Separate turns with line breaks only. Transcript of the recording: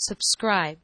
subscribe.